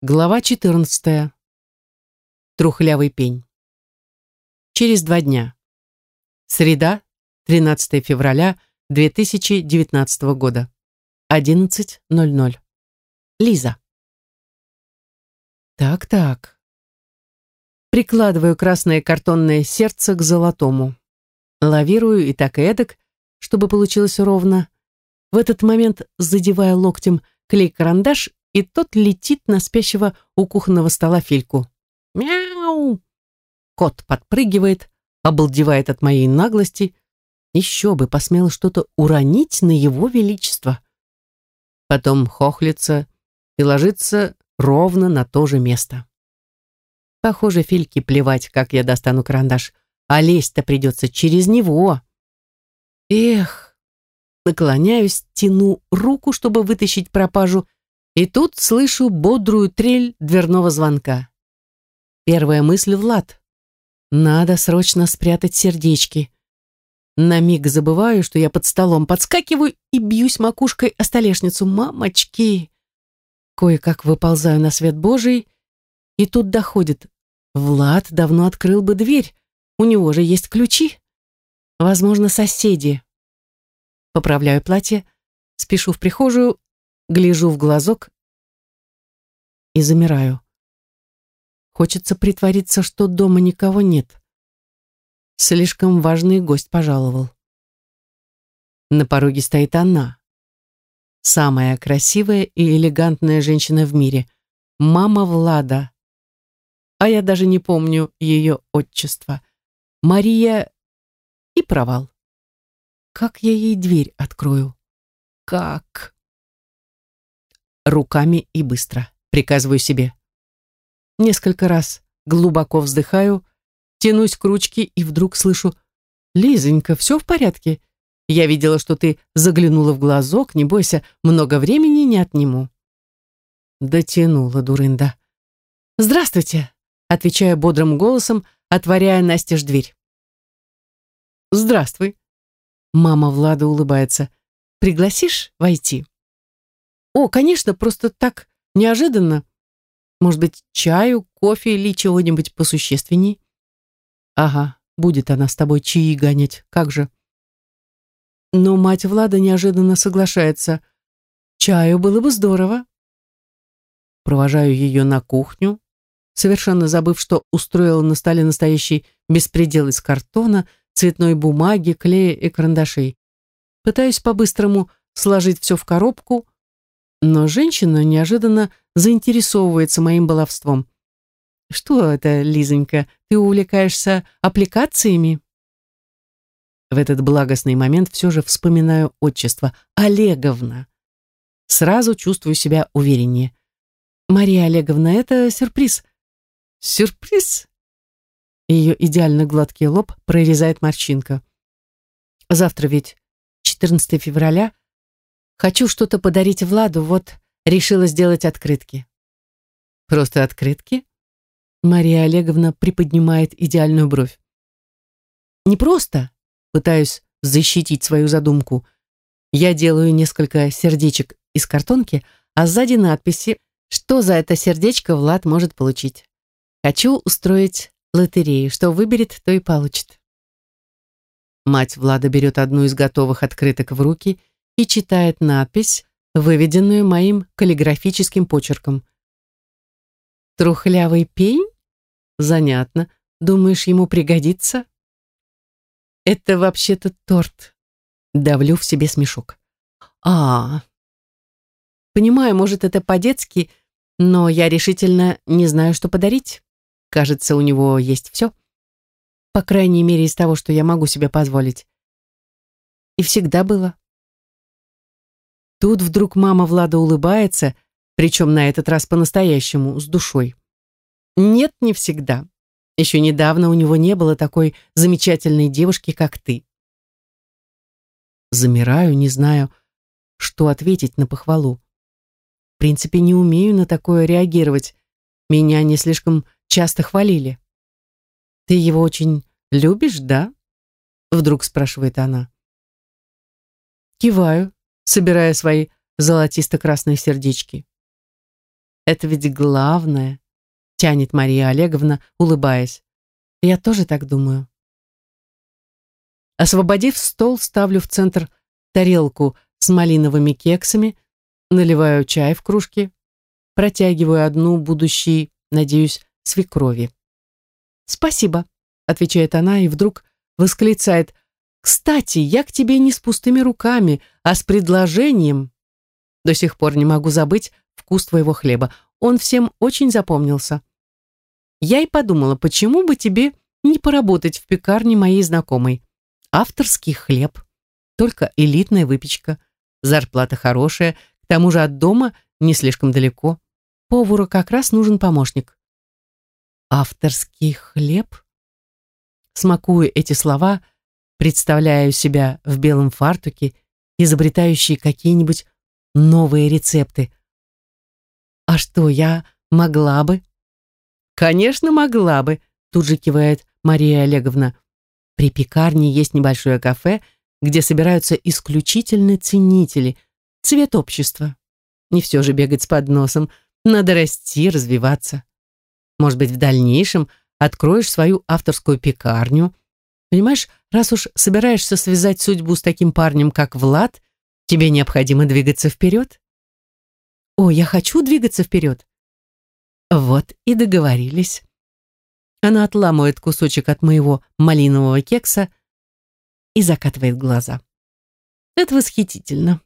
Глава 14. Трухлявый пень. Через два дня. Среда, 13 февраля 2019 года. 11.00. Лиза. Так-так. Прикладываю красное картонное сердце к золотому. Лавирую и так и эдак, чтобы получилось ровно. В этот момент задеваю локтем клей-карандаш и тот летит на спящего у кухонного стола Фильку. «Мяу!» Кот подпрыгивает, обалдевает от моей наглости. Еще бы посмел что-то уронить на его величество. Потом хохлится и ложится ровно на то же место. Похоже, Фильке плевать, как я достану карандаш, а лезть-то придется через него. Эх, наклоняюсь, тяну руку, чтобы вытащить пропажу, и тут слышу бодрую трель дверного звонка. Первая мысль Влад. Надо срочно спрятать сердечки. На миг забываю, что я под столом подскакиваю и бьюсь макушкой о столешницу. Мамочки! Кое-как выползаю на свет Божий, и тут доходит. Влад давно открыл бы дверь. У него же есть ключи. Возможно, соседи. Поправляю платье, спешу в прихожую, гляжу в глазок и замираю. Хочется притвориться, что дома никого нет. Слишком важный гость пожаловал. На пороге стоит она. Самая красивая и элегантная женщина в мире. Мама Влада. А я даже не помню ее отчество. Мария и провал. Как я ей дверь открою? Как? руками и быстро. Приказываю себе. Несколько раз глубоко вздыхаю, тянусь к ручке и вдруг слышу «Лизонька, все в порядке? Я видела, что ты заглянула в глазок, не бойся, много времени не отниму». Дотянула дурында. «Здравствуйте», — отвечаю бодрым голосом, отворяя настежь дверь. «Здравствуй». Мама Влада улыбается. «Пригласишь войти?» О, конечно, просто так неожиданно. Может быть, чаю, кофе или чего-нибудь посущественней? Ага, будет она с тобой чаи гонять, как же. Но мать Влада неожиданно соглашается. Чаю было бы здорово. Провожаю ее на кухню, совершенно забыв, что устроила на столе настоящий беспредел из картона, цветной бумаги, клея и карандашей. Пытаюсь по-быстрому сложить все в коробку, но женщина неожиданно заинтересовывается моим баловством. «Что это, Лизонька, ты увлекаешься аппликациями?» В этот благостный момент все же вспоминаю отчество Олеговна. Сразу чувствую себя увереннее. «Мария Олеговна, это сюрприз». «Сюрприз?» Ее идеально гладкий лоб прорезает морщинка. «Завтра ведь 14 февраля, Хочу что-то подарить Владу, вот решила сделать открытки. Просто открытки? Мария Олеговна приподнимает идеальную бровь. Не просто, пытаюсь защитить свою задумку. Я делаю несколько сердечек из картонки, а сзади надписи, что за это сердечко Влад может получить. Хочу устроить лотерею, что выберет, то и получит. Мать Влада берет одну из готовых открыток в руки и читает надпись, выведенную моим каллиграфическим почерком. «Трухлявый пень? Занятно. Думаешь, ему пригодится?» «Это вообще-то торт». Давлю в себе смешок. а Понимаю, может, это по-детски, но я решительно не знаю, что подарить. Кажется, у него есть все. По крайней мере, из того, что я могу себе позволить. И всегда было. Тут вдруг мама Влада улыбается, причем на этот раз по-настоящему, с душой. Нет, не всегда. Еще недавно у него не было такой замечательной девушки, как ты. Замираю, не знаю, что ответить на похвалу. В принципе, не умею на такое реагировать. Меня не слишком часто хвалили. «Ты его очень любишь, да?» Вдруг спрашивает она. Киваю, собирая свои золотисто-красные сердечки. Это ведь главное, тянет Мария Олеговна, улыбаясь. Я тоже так думаю. Освободив стол, ставлю в центр тарелку с малиновыми кексами, наливаю чай в кружки, протягиваю одну будущей, надеюсь, свекрови. «Спасибо», — отвечает она и вдруг восклицает. «Кстати, я к тебе не с пустыми руками, а с предложением. До сих пор не могу забыть вкус твоего хлеба. Он всем очень запомнился. Я и подумала, почему бы тебе не поработать в пекарне моей знакомой. Авторский хлеб, только элитная выпечка, зарплата хорошая, к тому же от дома не слишком далеко. Повару как раз нужен помощник. Авторский хлеб? Смакую эти слова, представляю себя в белом фартуке, изобретающий какие-нибудь новые рецепты. А что, я могла бы? Конечно, могла бы, тут же кивает Мария Олеговна. При пекарне есть небольшое кафе, где собираются исключительно ценители, цвет общества. Не все же бегать с подносом, надо расти, развиваться. Может быть, в дальнейшем откроешь свою авторскую пекарню. Понимаешь, раз уж собираешься связать судьбу с таким парнем, как Влад, тебе необходимо двигаться вперед. О, я хочу двигаться вперед. Вот и договорились. Она отламывает кусочек от моего малинового кекса и закатывает глаза. Это восхитительно.